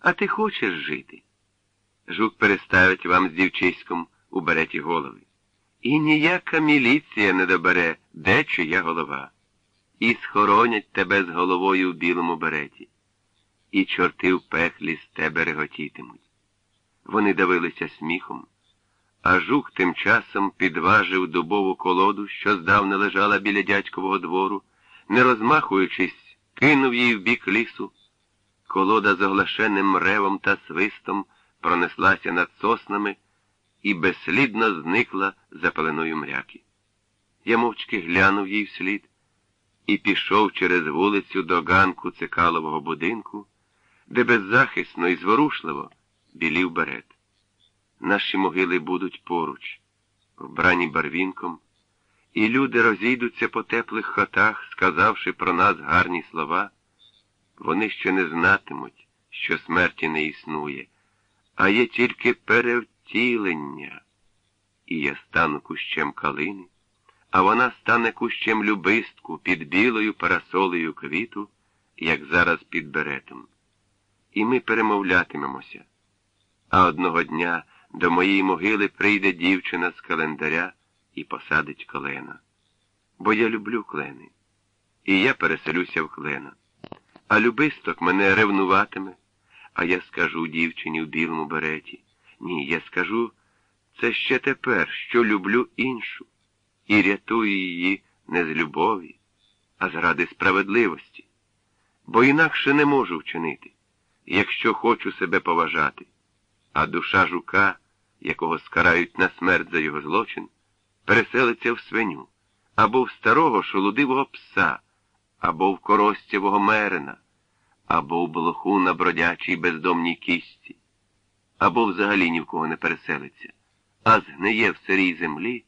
А ти хочеш жити? Жук переставить вам з дівчиськом у береті голови. І ніяка міліція не добере, де чия голова. І схоронять тебе з головою в білому береті. І чорти в пеклі з тебе реготітимуть. Вони давилися сміхом, а жук тим часом підважив дубову колоду, що здавна лежала біля дядькового двору, не розмахуючись, кинув її в бік лісу. Колода з оглашеним ревом та свистом пронеслася над соснами і безслідно зникла за пеленою мряки. Я мовчки глянув їй вслід і пішов через вулицю до ганку цикалового будинку, де беззахисно і зворушливо білів берет. Наші могили будуть поруч, вбрані барвінком, і люди розійдуться по теплих хатах, сказавши про нас гарні слова. Вони ще не знатимуть, що смерті не існує, а є тільки перевтілення. І я стану кущем калини, а вона стане кущем любистку під білою парасолею квіту, як зараз під беретом. І ми перемовлятимемося. А одного дня до моєї могили прийде дівчина з календаря і посадить клена. Бо я люблю клени, і я переселюся в клена. А любисток мене ревнуватиме, а я скажу дівчині в білому береті. Ні, я скажу це ще тепер, що люблю іншу, і рятую її не з любові, а заради справедливості. Бо інакше не можу вчинити, якщо хочу себе поважати. А душа жука, якого скарають на смерть за його злочин, переселиться в свиню або в старого шолудивого пса або в коростєвого мерина, або в блоху на бродячій бездомній кісті, або взагалі ні в кого не переселиться, а згниє в сирій землі,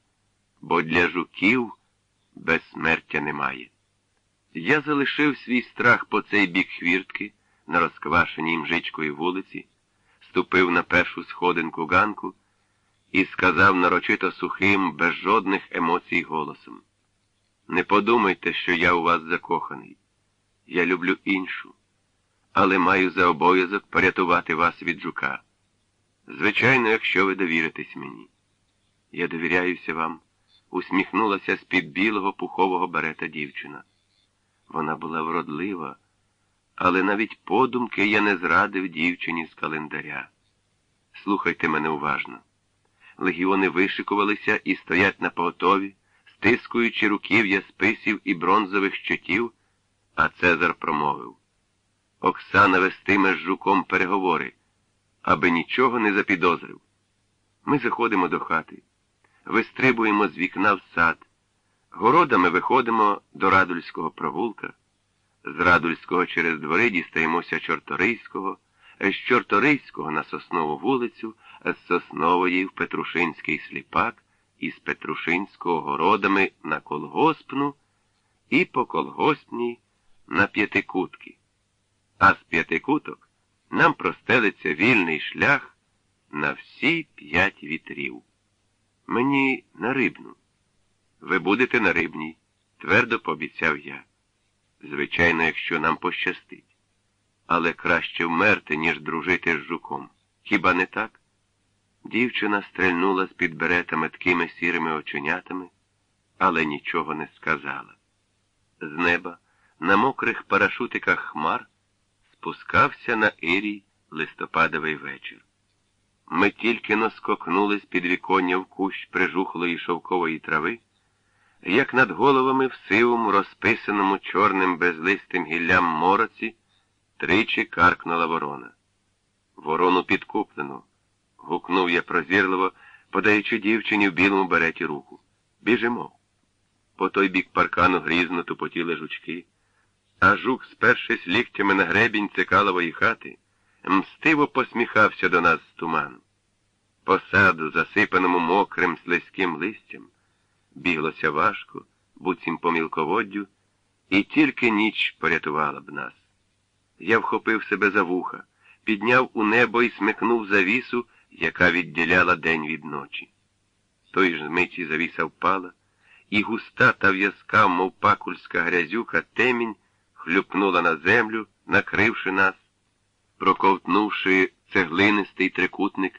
бо для жуків безсмертя немає. Я залишив свій страх по цей бік хвіртки на розквашеній мжичкої вулиці, ступив на першу сходинку ганку і сказав нарочито сухим, без жодних емоцій голосом. Не подумайте, що я у вас закоханий. Я люблю іншу, але маю за обов'язок порятувати вас від жука. Звичайно, якщо ви довіритесь мені. Я довіряюся вам, усміхнулася з-під білого пухового берета дівчина. Вона була вродлива, але навіть подумки я не зрадив дівчині з календаря. Слухайте мене уважно. Легіони вишикувалися і стоять на поготові стискуючи руків'я списів і бронзових щитів, а Цезар промовив Оксана вестиме з жуком переговори, аби нічого не запідозрив. Ми заходимо до хати, вистрибуємо з вікна в сад, городами виходимо до Радульського провулка, з Радульського через двори дістаємося Чорторийського, з Чорторийського на Соснову вулицю, з Соснової в Петрушинський сліпак із Петрушинського городами на колгоспну і по колгоспній на п'ятикутки. А з п'ятикуток нам простелиться вільний шлях на всі п'ять вітрів. Мені на рибну. Ви будете на рибній, твердо пообіцяв я. Звичайно, якщо нам пощастить. Але краще вмерти, ніж дружити з жуком. Хіба не так? Дівчина стрельнула з під берета меткими сірими оченятами, але нічого не сказала. З неба, на мокрих парашутиках хмар, спускався на Ірій листопадовий вечір. Ми тільки наскокнули з під віконня в кущ прижухлої шовкової трави, як над головами в сивому, розписаному чорним безлистим гіллям мороці тричі каркнула ворона. Ворону підкуплену гукнув я прозірливо, подаючи дівчині в білому береті руку. Біжимо. По той бік паркану грізно тупотіли жучки, а жук, спершись ліктями на гребінь цикалової хати, мстиво посміхався до нас з туману. По саду, засипаному мокрим слизьким листям, біглося важко, буцім по мілководдю, і тільки ніч порятувала б нас. Я вхопив себе за вуха, підняв у небо і смикнув завісу, яка відділяла день від ночі. Той ж миті завіса впала, і густа та в'язка, мов пакульська грязюка, темінь хлюпнула на землю, накривши нас. проковтнувши цеглинистий трикутник